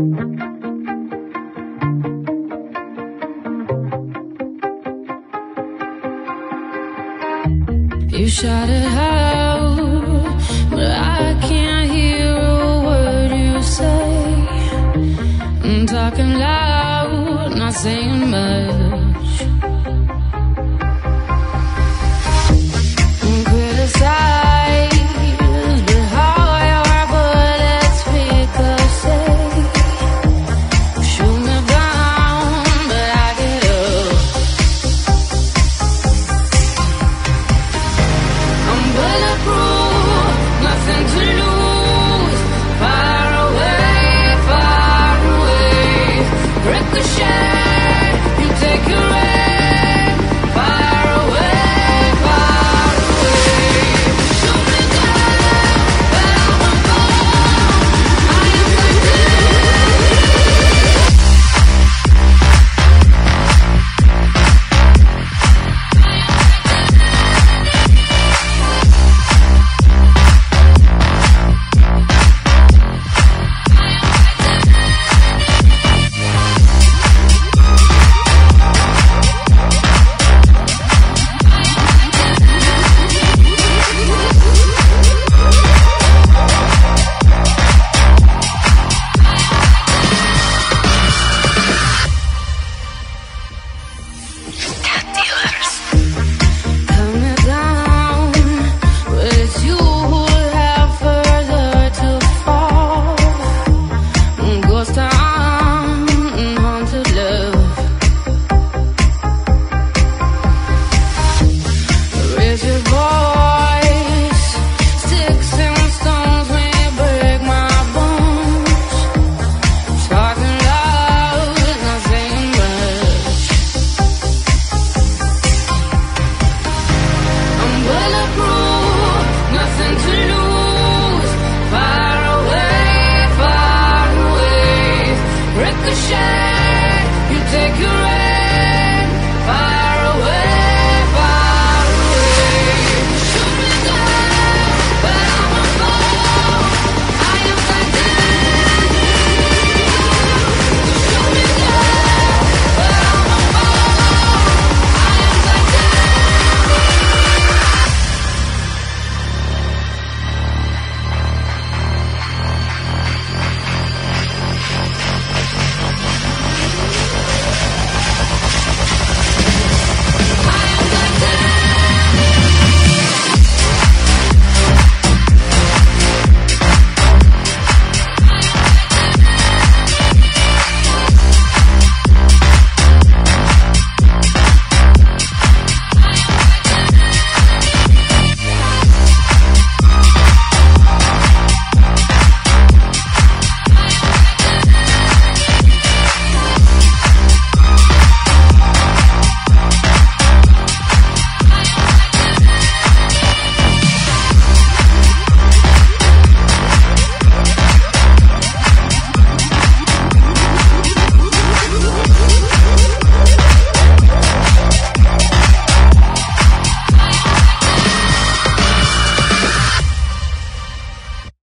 You shout it out, but I can't hear a word you say. I'm talking loud, not saying much. you take a ride.